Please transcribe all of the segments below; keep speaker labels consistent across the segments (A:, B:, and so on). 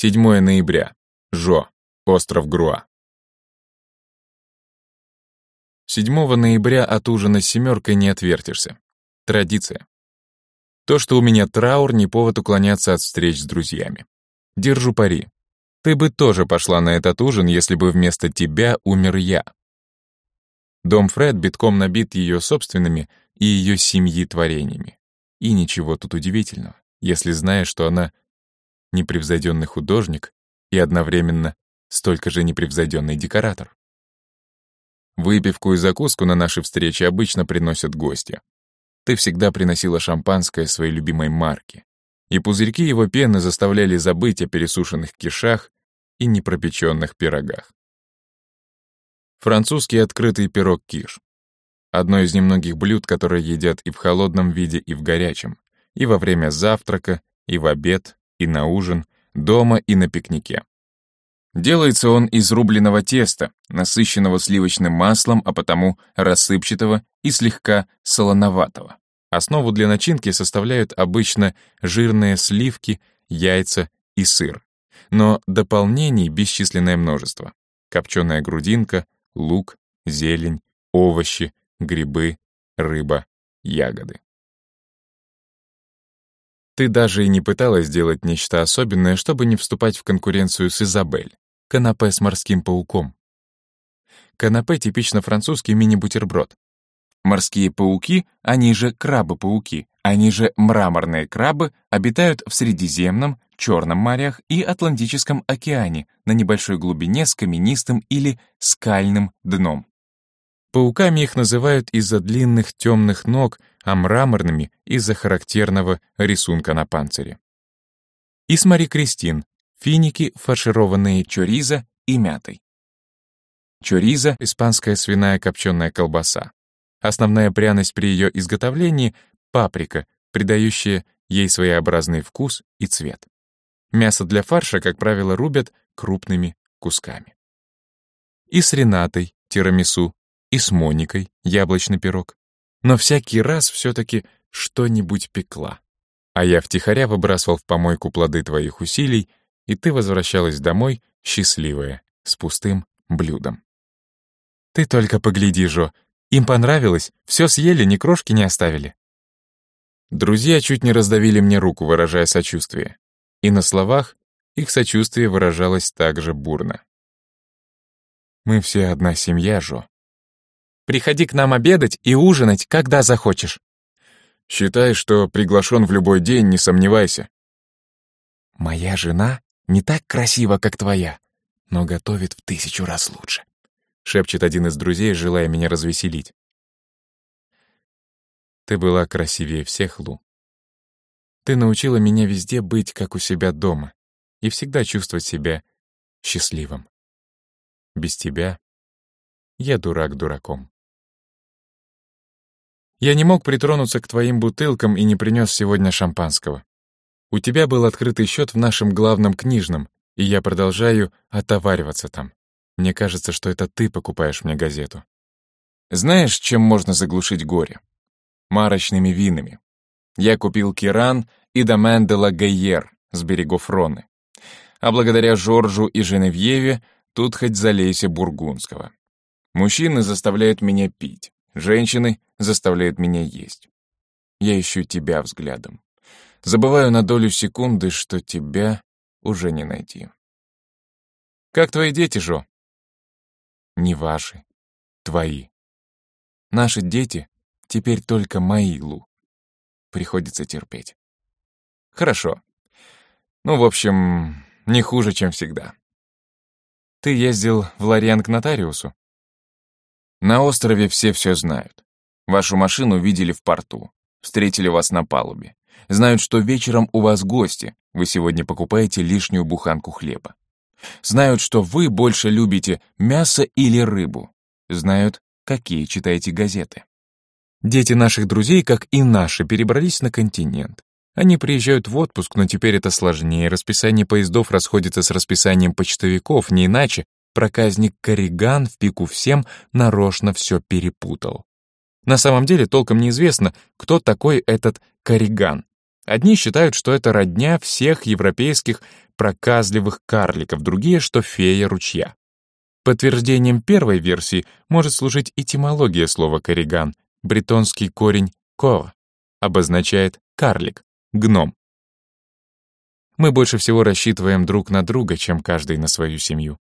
A: 7 ноября. Жо. Остров Груа. 7 ноября от ужина с семеркой не отвертишься. Традиция. То, что у меня траур, не повод уклоняться от встреч с друзьями. Держу пари. Ты бы тоже пошла на этот ужин, если бы вместо тебя умер я. Дом Фред битком набит ее собственными и ее семьи творениями. И ничего тут удивительного, если знаешь, что она непревзойденный художник и одновременно столько же непревзойденный декоратор. Выпивку и закуску на наши встречи обычно приносят гости. Ты всегда приносила шампанское своей любимой марки, и пузырьки его пены заставляли забыть о пересушенных кишах и непропеченных пирогах. Французский открытый пирог киш. Одно из немногих блюд, которые едят и в холодном виде, и в горячем, и во время завтрака, и в обед, и на ужин, дома и на пикнике. Делается он из рубленого теста, насыщенного сливочным маслом, а потому рассыпчатого и слегка солоноватого. Основу для начинки составляют обычно жирные сливки, яйца и сыр. Но дополнений бесчисленное множество. Копченая грудинка, лук, зелень, овощи, грибы, рыба, ягоды. Ты даже и не пыталась сделать нечто особенное, чтобы не вступать в конкуренцию с Изабель, канапе с морским пауком. Канапе — типично французский мини-бутерброд. Морские пауки, они же крабы-пауки, они же мраморные крабы, обитают в Средиземном, Черном морях и Атлантическом океане на небольшой глубине с каменистым или скальным дном. Пауками их называют из-за длинных темных ног, а мраморными — из-за характерного рисунка на панцире. И с Мари Кристин — финики, фаршированные чориза и мятой. Чориза — испанская свиная копченая колбаса. Основная пряность при ее изготовлении — паприка, придающая ей своеобразный вкус и цвет. Мясо для фарша, как правило, рубят крупными кусками. И с Ренатой, тирамису, и с Моникой яблочный пирог. Но всякий раз все-таки что-нибудь пекла. А я втихаря выбрасывал в помойку плоды твоих усилий, и ты возвращалась домой счастливая, с пустым блюдом. Ты только погляди, Жо, им понравилось, все съели, ни крошки не оставили. Друзья чуть не раздавили мне руку, выражая сочувствие. И на словах их сочувствие выражалось также бурно. Мы все одна семья, Жо. Приходи к нам обедать и ужинать, когда захочешь. Считай, что приглашен в любой день, не сомневайся. Моя жена не так красива, как твоя, но готовит в тысячу раз лучше, шепчет один из друзей, желая меня развеселить. Ты была красивее всех, Лу. Ты научила меня везде быть, как у себя дома, и всегда чувствовать себя счастливым. Без тебя я дурак дураком. Я не мог притронуться к твоим бутылкам и не принес сегодня шампанского. У тебя был открытый счет в нашем главном книжном, и я продолжаю отовариваться там. Мне кажется, что это ты покупаешь мне газету. Знаешь, чем можно заглушить горе? Марочными винами. Я купил Киран и Домен де ла Гайер с берегов Роны. А благодаря Жоржу и Женевьеве тут хоть залейся бургундского. Мужчины заставляют меня пить. Женщины заставляют меня есть. Я ищу тебя взглядом. Забываю на долю секунды, что тебя уже не найти. Как твои дети, Жо? Не ваши, твои. Наши дети теперь только мои, Лу. Приходится терпеть. Хорошо. Ну, в общем, не хуже, чем всегда. Ты ездил в Лориан к нотариусу? На острове все все знают. Вашу машину видели в порту. Встретили вас на палубе. Знают, что вечером у вас гости. Вы сегодня покупаете лишнюю буханку хлеба. Знают, что вы больше любите мясо или рыбу. Знают, какие читаете газеты. Дети наших друзей, как и наши, перебрались на континент. Они приезжают в отпуск, но теперь это сложнее. Расписание поездов расходится с расписанием почтовиков, не иначе, проказник Корриган в пику всем нарочно все перепутал. На самом деле толком неизвестно, кто такой этот Корриган. Одни считают, что это родня всех европейских проказливых карликов, другие, что фея ручья. Подтверждением первой версии может служить этимология слова «корриган», бретонский корень «кова», обозначает «карлик», «гном». Мы больше всего рассчитываем друг на друга, чем каждый на свою семью.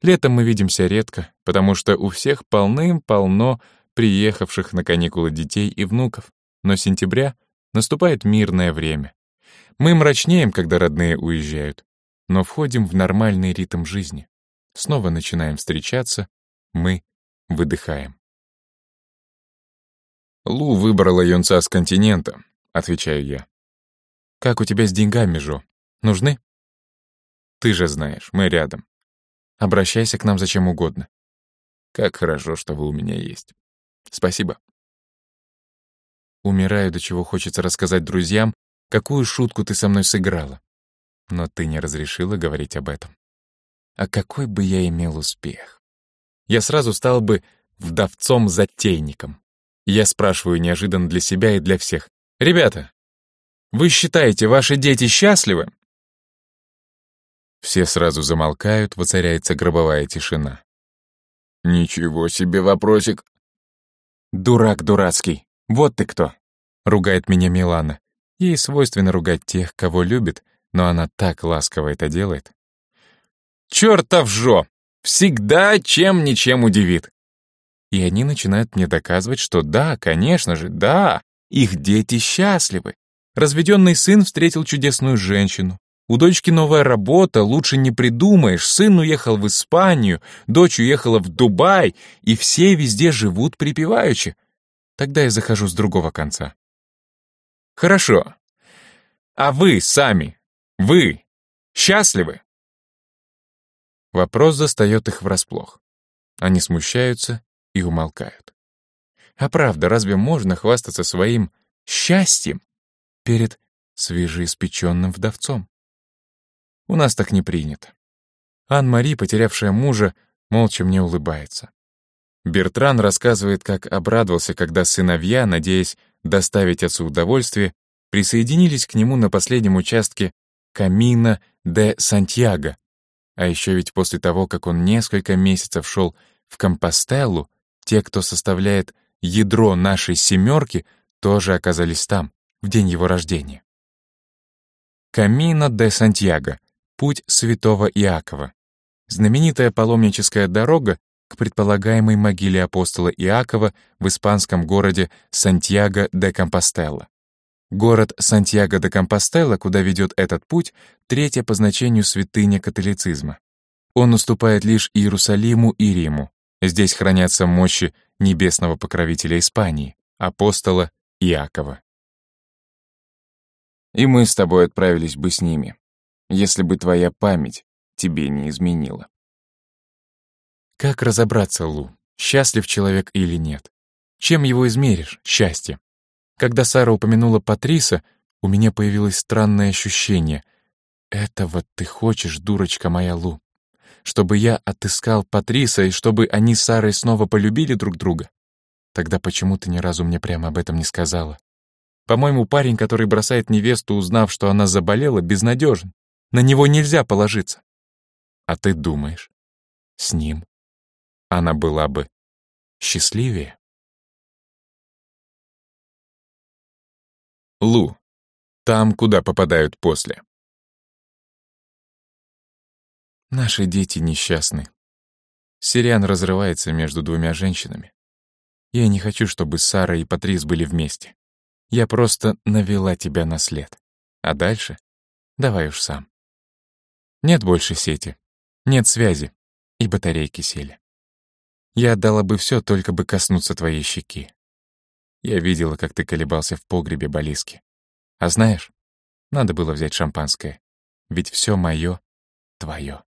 A: Летом мы видимся редко, потому что у всех полным-полно приехавших на каникулы детей и внуков, но сентября наступает мирное время. Мы мрачнеем, когда родные уезжают, но входим в нормальный ритм жизни. Снова начинаем встречаться, мы выдыхаем. «Лу выбрала юнца с континента», — отвечаю я. «Как у тебя с деньгами, Жо? Нужны?» «Ты же знаешь, мы рядом. Обращайся к нам зачем угодно. Как хорошо, что вы у меня есть. Спасибо». Умираю, до чего хочется рассказать друзьям, какую шутку ты со мной сыграла. Но ты не разрешила говорить об этом. А какой бы я имел успех? Я сразу стал бы вдовцом-затейником. Я спрашиваю неожиданно для себя и для всех. «Ребята, вы считаете, ваши дети счастливы?» Все сразу замолкают, воцаряется гробовая тишина. «Ничего себе вопросик!» «Дурак дурацкий! Вот ты кто!» — ругает меня Милана. Ей свойственно ругать тех, кого любит, но она так ласково это делает. «Чёртов жо! Всегда чем-ничем удивит!» И они начинают мне доказывать, что да, конечно же, да, их дети счастливы. Разведенный сын встретил чудесную женщину. У дочки новая работа, лучше не придумаешь. Сын уехал в Испанию, дочь уехала в Дубай, и все везде живут припеваючи. Тогда я захожу с другого конца. Хорошо. А вы сами, вы счастливы? Вопрос застает их врасплох. Они смущаются и умолкают. А правда, разве можно хвастаться своим счастьем перед свежеиспеченным вдовцом? У нас так не принято. Ан-Мари, потерявшая мужа, молча мне улыбается. Бертран рассказывает, как обрадовался, когда сыновья, надеясь доставить отцу удовольствие, присоединились к нему на последнем участке Камина де Сантьяго. А еще ведь после того, как он несколько месяцев шел в Компостеллу, те, кто составляет ядро нашей семерки, тоже оказались там, в день его рождения. Камино де Сантьяго, путь святого Иакова. Знаменитая паломническая дорога, к предполагаемой могиле апостола Иакова в испанском городе Сантьяго де Компостела. Город Сантьяго де Компостела, куда ведет этот путь, третья по значению святыня католицизма. Он уступает лишь Иерусалиму и Риму. Здесь хранятся мощи небесного покровителя Испании, апостола Иакова. И мы с тобой отправились бы с ними, если бы твоя память тебе не изменила. Как разобраться, Лу, счастлив человек или нет? Чем его измеришь, счастье? Когда Сара упомянула Патриса, у меня появилось странное ощущение. «Этого ты хочешь, дурочка моя Лу? Чтобы я отыскал Патриса и чтобы они с Сарой снова полюбили друг друга? Тогда почему ты ни разу мне прямо об этом не сказала? По-моему, парень, который бросает невесту, узнав, что она заболела, безнадежен. На него нельзя положиться. А ты думаешь, с ним она была бы счастливее. Лу. Там, куда попадают после. Наши дети несчастны. Сириан разрывается между двумя женщинами. Я не хочу, чтобы Сара и Патрис были вместе. Я просто навела тебя на след. А дальше? Давай уж сам. Нет больше сети, нет связи, и батарейки сели. Я отдала бы все, только бы коснуться твоей щеки. Я видела, как ты колебался в погребе Балиски. А знаешь, надо было взять шампанское, ведь все мое твое.